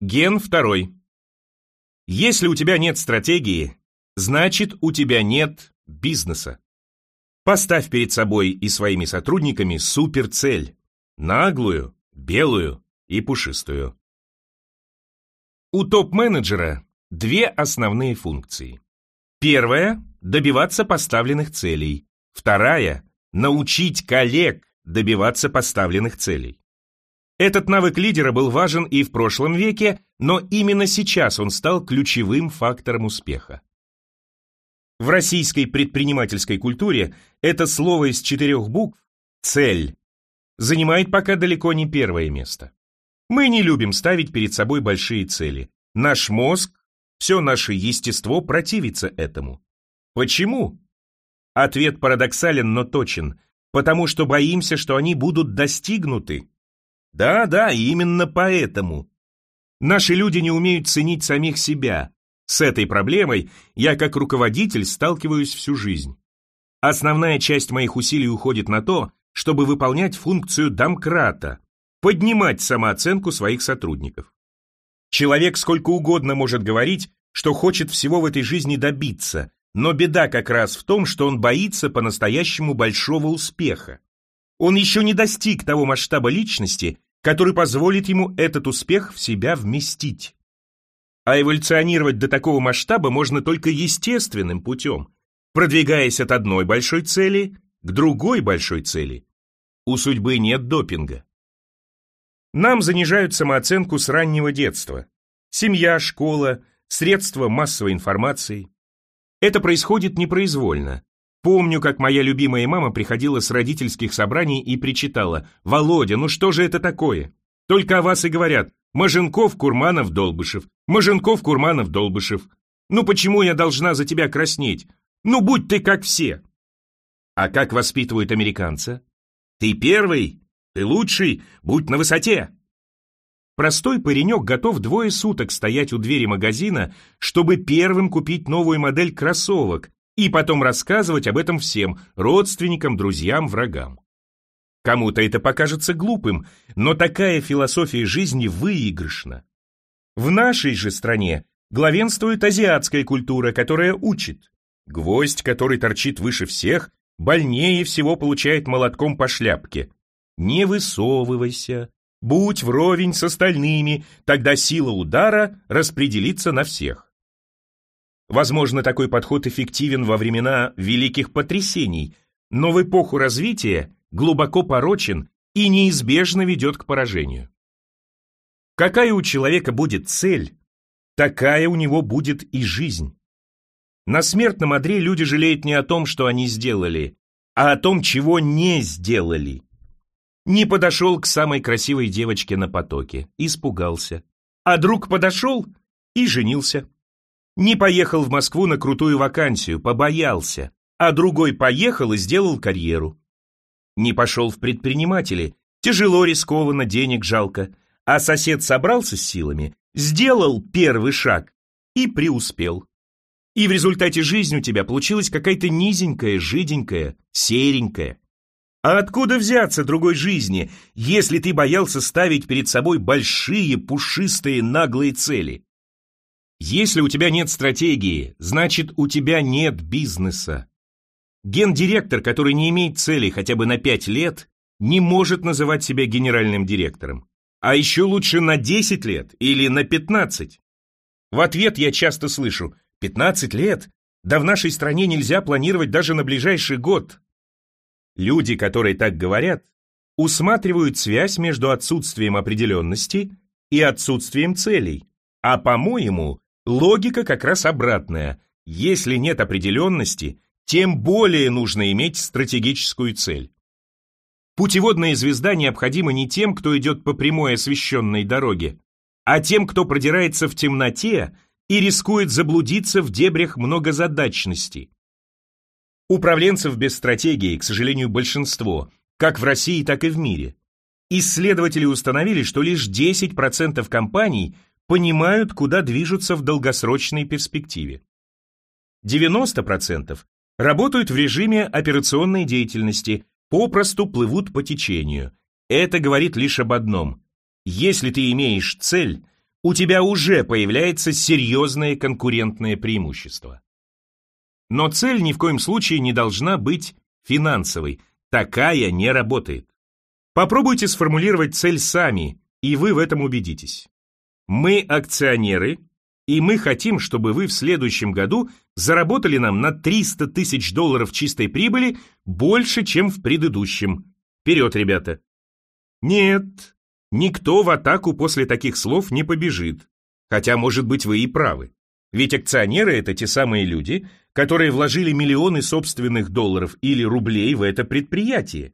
Ген второй. Если у тебя нет стратегии, значит у тебя нет бизнеса. Поставь перед собой и своими сотрудниками суперцель. Наглую, белую и пушистую. У топ-менеджера две основные функции. Первая – добиваться поставленных целей. Вторая – научить коллег добиваться поставленных целей. Этот навык лидера был важен и в прошлом веке, но именно сейчас он стал ключевым фактором успеха. В российской предпринимательской культуре это слово из четырех букв «цель» занимает пока далеко не первое место. Мы не любим ставить перед собой большие цели. Наш мозг, все наше естество противится этому. Почему? Ответ парадоксален, но точен. Потому что боимся, что они будут достигнуты. Да-да, именно поэтому. Наши люди не умеют ценить самих себя. С этой проблемой я как руководитель сталкиваюсь всю жизнь. Основная часть моих усилий уходит на то, чтобы выполнять функцию домкрата, поднимать самооценку своих сотрудников. Человек сколько угодно может говорить, что хочет всего в этой жизни добиться, но беда как раз в том, что он боится по-настоящему большого успеха. Он еще не достиг того масштаба личности, который позволит ему этот успех в себя вместить. А эволюционировать до такого масштаба можно только естественным путем, продвигаясь от одной большой цели к другой большой цели. У судьбы нет допинга. Нам занижают самооценку с раннего детства. Семья, школа, средства массовой информации. Это происходит непроизвольно. Помню, как моя любимая мама приходила с родительских собраний и причитала, «Володя, ну что же это такое? Только о вас и говорят, Маженков, Курманов, Долбышев, Маженков, Курманов, Долбышев. Ну почему я должна за тебя краснеть? Ну будь ты как все!» А как воспитывают американца? Ты первый, ты лучший, будь на высоте. Простой паренек готов двое суток стоять у двери магазина, чтобы первым купить новую модель кроссовок и потом рассказывать об этом всем, родственникам, друзьям, врагам. Кому-то это покажется глупым, но такая философия жизни выигрышна. В нашей же стране главенствует азиатская культура, которая учит. Гвоздь, который торчит выше всех, больнее всего получает молотком по шляпке. Не высовывайся, будь вровень с остальными, тогда сила удара распределится на всех. Возможно, такой подход эффективен во времена великих потрясений, но в эпоху развития глубоко порочен и неизбежно ведет к поражению. Какая у человека будет цель, такая у него будет и жизнь. На смертном одре люди жалеют не о том, что они сделали, а о том, чего не сделали. Не подошел к самой красивой девочке на потоке, испугался. А друг подошел и женился. Не поехал в Москву на крутую вакансию, побоялся. А другой поехал и сделал карьеру. Не пошел в предприниматели, тяжело, рискованно, денег жалко. А сосед собрался с силами, сделал первый шаг и преуспел. И в результате жизнь у тебя получилась какая-то низенькая, жиденькая, серенькая. А откуда взяться другой жизни, если ты боялся ставить перед собой большие, пушистые, наглые цели? Если у тебя нет стратегии, значит у тебя нет бизнеса. Гендиректор, который не имеет цели хотя бы на 5 лет, не может называть себя генеральным директором. А еще лучше на 10 лет или на 15. В ответ я часто слышу – 15 лет? Да в нашей стране нельзя планировать даже на ближайший год. Люди, которые так говорят, усматривают связь между отсутствием определенности и отсутствием целей. А по-моему, логика как раз обратная. Если нет определенности, тем более нужно иметь стратегическую цель. Путеводная звезда необходима не тем, кто идет по прямой освещенной дороге, а тем, кто продирается в темноте и рискует заблудиться в дебрях многозадачности. Управленцев без стратегии, к сожалению, большинство, как в России, так и в мире. Исследователи установили, что лишь 10% компаний понимают, куда движутся в долгосрочной перспективе. 90% работают в режиме операционной деятельности, попросту плывут по течению. Это говорит лишь об одном. Если ты имеешь цель, у тебя уже появляется серьезное конкурентное преимущество. Но цель ни в коем случае не должна быть финансовой. Такая не работает. Попробуйте сформулировать цель сами, и вы в этом убедитесь. Мы акционеры, и мы хотим, чтобы вы в следующем году заработали нам на 300 тысяч долларов чистой прибыли больше, чем в предыдущем. Вперед, ребята! Нет, никто в атаку после таких слов не побежит. Хотя, может быть, вы и правы. Ведь акционеры – это те самые люди, которые вложили миллионы собственных долларов или рублей в это предприятие,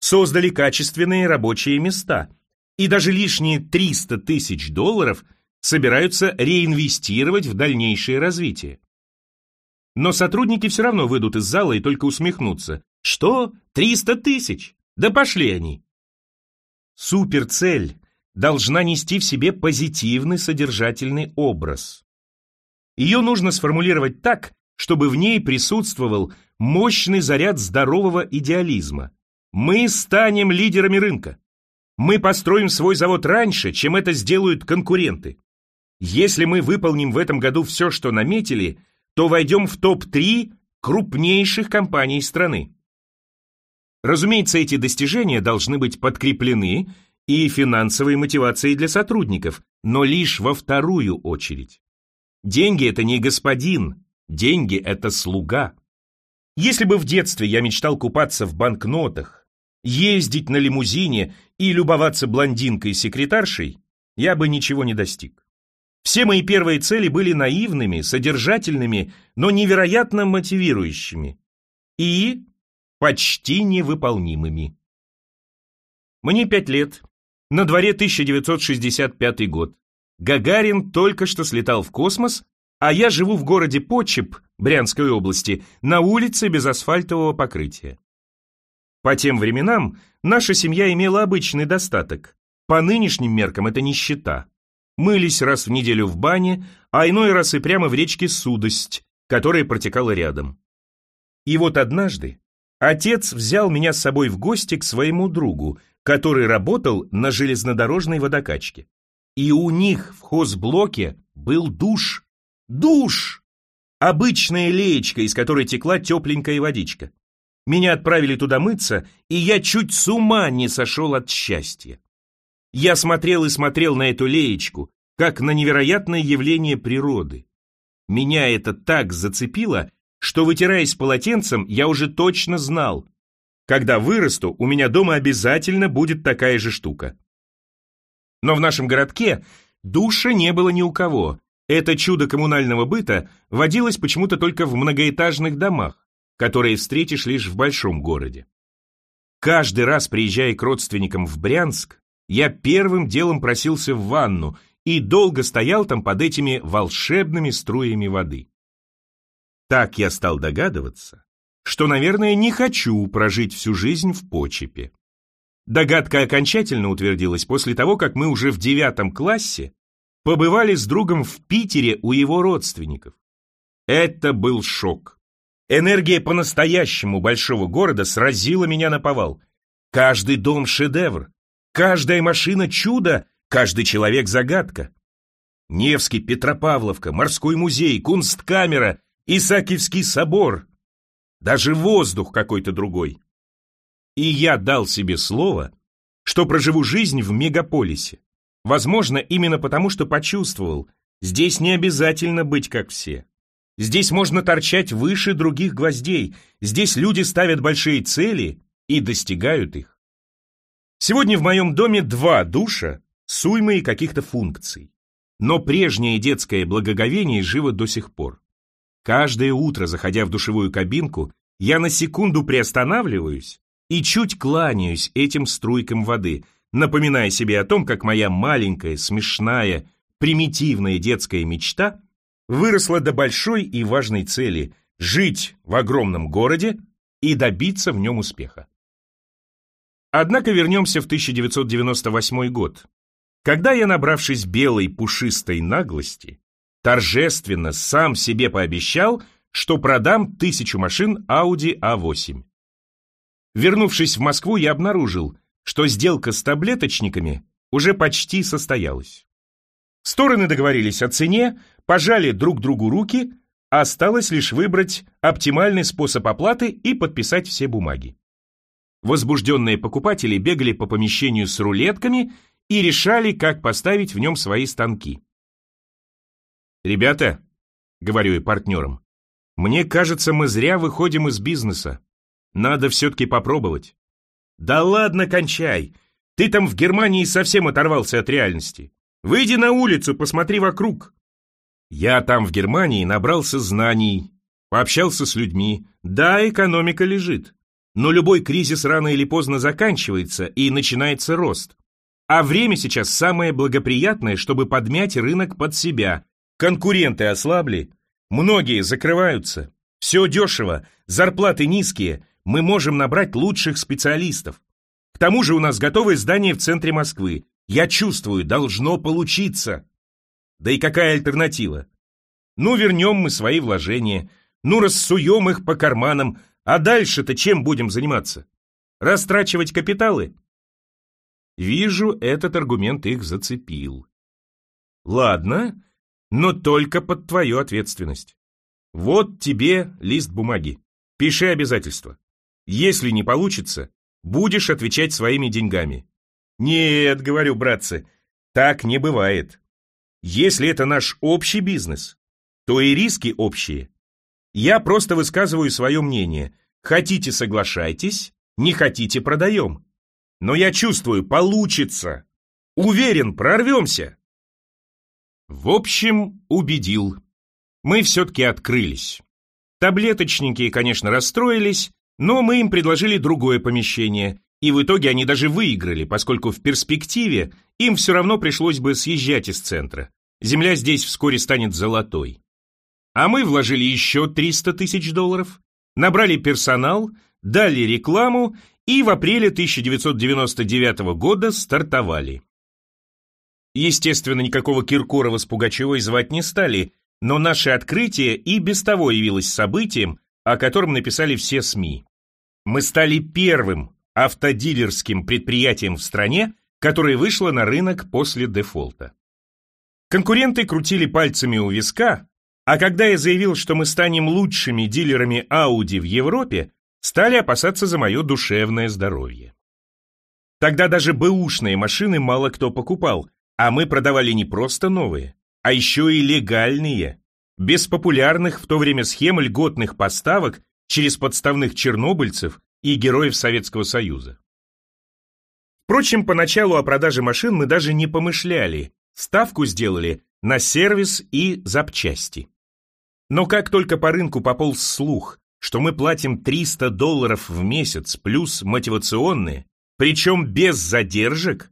создали качественные рабочие места, и даже лишние 300 тысяч долларов собираются реинвестировать в дальнейшее развитие. Но сотрудники все равно выйдут из зала и только усмехнутся. Что? 300 тысяч? Да пошли они! Суперцель должна нести в себе позитивный содержательный образ. Ее нужно сформулировать так, чтобы в ней присутствовал мощный заряд здорового идеализма. Мы станем лидерами рынка. Мы построим свой завод раньше, чем это сделают конкуренты. Если мы выполним в этом году все, что наметили, то войдем в топ-3 крупнейших компаний страны. Разумеется, эти достижения должны быть подкреплены и финансовой мотивацией для сотрудников, но лишь во вторую очередь. Деньги – это не господин, деньги – это слуга. Если бы в детстве я мечтал купаться в банкнотах, ездить на лимузине и любоваться блондинкой-секретаршей, я бы ничего не достиг. Все мои первые цели были наивными, содержательными, но невероятно мотивирующими и почти невыполнимыми. Мне пять лет, на дворе 1965 год. Гагарин только что слетал в космос, а я живу в городе Почеп, Брянской области, на улице без асфальтового покрытия. По тем временам наша семья имела обычный достаток. По нынешним меркам это нищета. Мылись раз в неделю в бане, а иной раз и прямо в речке Судость, которая протекала рядом. И вот однажды отец взял меня с собой в гости к своему другу, который работал на железнодорожной водокачке. И у них в хозблоке был душ. Душ! Обычная леечка, из которой текла тепленькая водичка. Меня отправили туда мыться, и я чуть с ума не сошел от счастья. Я смотрел и смотрел на эту леечку, как на невероятное явление природы. Меня это так зацепило, что, вытираясь полотенцем, я уже точно знал, когда вырасту, у меня дома обязательно будет такая же штука. Но в нашем городке душа не было ни у кого. Это чудо коммунального быта водилось почему-то только в многоэтажных домах которые встретишь лишь в большом городе. Каждый раз, приезжая к родственникам в Брянск, я первым делом просился в ванну и долго стоял там под этими волшебными струями воды. Так я стал догадываться, что, наверное, не хочу прожить всю жизнь в почепе. Догадка окончательно утвердилась после того, как мы уже в девятом классе побывали с другом в Питере у его родственников. Это был шок. Энергия по-настоящему большого города сразила меня на повал. Каждый дом — шедевр, каждая машина — чудо, каждый человек — загадка. Невский, Петропавловка, Морской музей, Кунсткамера, Исаакиевский собор. Даже воздух какой-то другой. И я дал себе слово, что проживу жизнь в мегаполисе. Возможно, именно потому, что почувствовал, здесь не обязательно быть как все. Здесь можно торчать выше других гвоздей. Здесь люди ставят большие цели и достигают их. Сегодня в моем доме два душа с уймой каких-то функций. Но прежнее детское благоговение живо до сих пор. Каждое утро, заходя в душевую кабинку, я на секунду приостанавливаюсь и чуть кланяюсь этим струйкам воды, напоминая себе о том, как моя маленькая, смешная, примитивная детская мечта выросла до большой и важной цели – жить в огромном городе и добиться в нем успеха. Однако вернемся в 1998 год, когда я, набравшись белой пушистой наглости, торжественно сам себе пообещал, что продам тысячу машин Audi A8. Вернувшись в Москву, я обнаружил, что сделка с таблеточниками уже почти состоялась. Стороны договорились о цене, пожали друг другу руки, осталось лишь выбрать оптимальный способ оплаты и подписать все бумаги. Возбужденные покупатели бегали по помещению с рулетками и решали, как поставить в нем свои станки. «Ребята», — говорю и партнерам, — «мне кажется, мы зря выходим из бизнеса. Надо все-таки попробовать». «Да ладно, кончай! Ты там в Германии совсем оторвался от реальности. Выйди на улицу, посмотри вокруг». Я там в Германии набрался знаний, пообщался с людьми. Да, экономика лежит. Но любой кризис рано или поздно заканчивается и начинается рост. А время сейчас самое благоприятное, чтобы подмять рынок под себя. Конкуренты ослабли, многие закрываются. Все дешево, зарплаты низкие, мы можем набрать лучших специалистов. К тому же у нас готовое здание в центре Москвы. Я чувствую, должно получиться. Да и какая альтернатива? Ну, вернем мы свои вложения, ну, рассуем их по карманам, а дальше-то чем будем заниматься? Растрачивать капиталы? Вижу, этот аргумент их зацепил. Ладно, но только под твою ответственность. Вот тебе лист бумаги. Пиши обязательства. Если не получится, будешь отвечать своими деньгами. Нет, говорю, братцы, так не бывает. Если это наш общий бизнес, то и риски общие. Я просто высказываю свое мнение. Хотите – соглашайтесь, не хотите – продаем. Но я чувствую, получится. Уверен, прорвемся. В общем, убедил. Мы все-таки открылись. Таблеточники, конечно, расстроились, но мы им предложили другое помещение, и в итоге они даже выиграли, поскольку в перспективе им все равно пришлось бы съезжать из центра. Земля здесь вскоре станет золотой. А мы вложили еще 300 тысяч долларов, набрали персонал, дали рекламу и в апреле 1999 года стартовали. Естественно, никакого Киркорова с Пугачевой звать не стали, но наше открытие и без того явилось событием, о котором написали все СМИ. Мы стали первым автодилерским предприятием в стране, которое вышло на рынок после дефолта. Конкуренты крутили пальцами у виска, а когда я заявил, что мы станем лучшими дилерами Audi в Европе, стали опасаться за мое душевное здоровье. Тогда даже бэушные машины мало кто покупал, а мы продавали не просто новые, а еще и легальные, без популярных в то время схем льготных поставок через подставных чернобыльцев и героев Советского Союза. Впрочем, поначалу о продаже машин мы даже не помышляли, ставку сделали на сервис и запчасти. Но как только по рынку пополз слух, что мы платим 300 долларов в месяц плюс мотивационные, причем без задержек,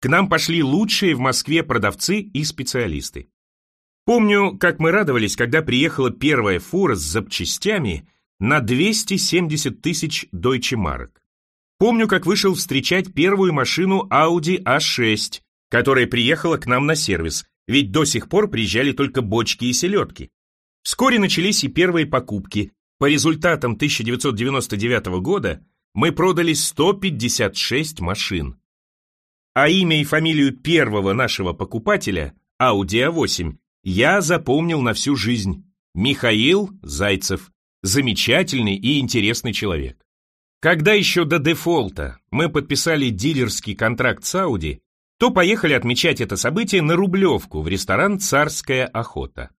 к нам пошли лучшие в Москве продавцы и специалисты. Помню, как мы радовались, когда приехала первая фура с запчастями на 270 тысяч Deutsche Mark. Помню, как вышел встречать первую машину Audi A6, которая приехала к нам на сервис, ведь до сих пор приезжали только бочки и селедки. Вскоре начались и первые покупки. По результатам 1999 года мы продали 156 машин. А имя и фамилию первого нашего покупателя, Audi A8, я запомнил на всю жизнь. Михаил Зайцев. Замечательный и интересный человек. Когда еще до дефолта мы подписали дилерский контракт с Audi, то поехали отмечать это событие на Рублевку в ресторан «Царская охота».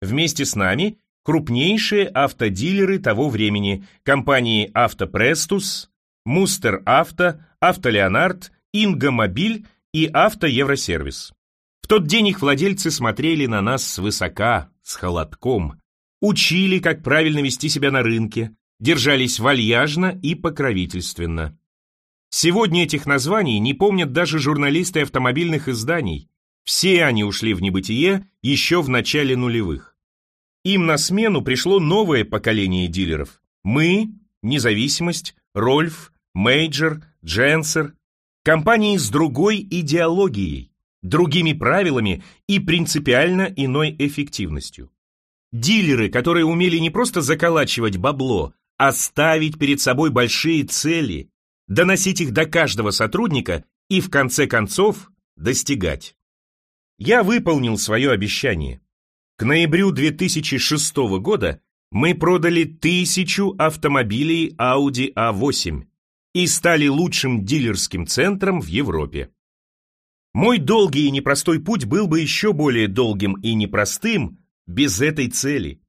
Вместе с нами крупнейшие автодилеры того времени, компании «Автопрестус», «Мустер Авто», «Автолеонард», «Ингомобиль» и «Автоевросервис». В тот день их владельцы смотрели на нас свысока, с холодком, учили, как правильно вести себя на рынке, держались вальяжно и покровительственно. Сегодня этих названий не помнят даже журналисты автомобильных изданий. Все они ушли в небытие еще в начале нулевых. Им на смену пришло новое поколение дилеров. Мы, Независимость, Рольф, Major, Genser. Компании с другой идеологией, другими правилами и принципиально иной эффективностью. Дилеры, которые умели не просто заколачивать бабло, а ставить перед собой большие цели, доносить их до каждого сотрудника и, в конце концов, достигать. Я выполнил свое обещание. К ноябрю 2006 года мы продали тысячу автомобилей Audi A8 и стали лучшим дилерским центром в Европе. Мой долгий и непростой путь был бы еще более долгим и непростым без этой цели.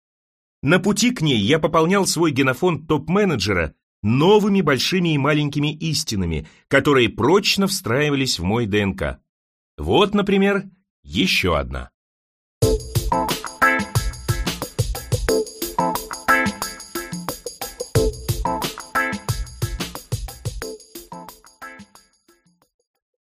На пути к ней я пополнял свой генофонд топ-менеджера новыми большими и маленькими истинами, которые прочно встраивались в мой ДНК. Вот, например, еще одна.